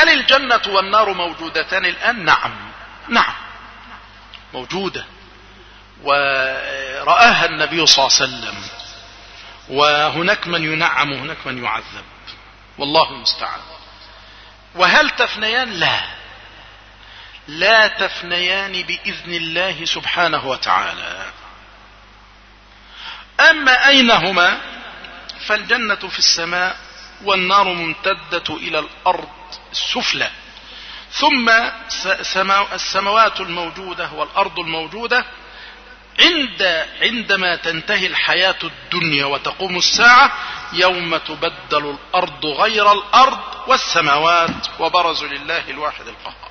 هل الجنة والنار موجودتان الآن؟ نعم. نعم. موجودة. ورآها النبي صلى الله عليه وسلم. وهناك من ينعم وهناك من يعذب. والله المستعان. وهل تفنيان؟ لا. لا تفنيان بإذن الله سبحانه وتعالى. أما أين هما فالجنة في السماء والنار ممتدة إلى الأرض السفلى. ثم السماوات الموجودة والأرض الموجودة عند عندما تنتهي الحياة الدنيا وتقوم الساعة يوم تبدل الأرض غير الأرض والسماوات وبرزوا لله الواحد القهار.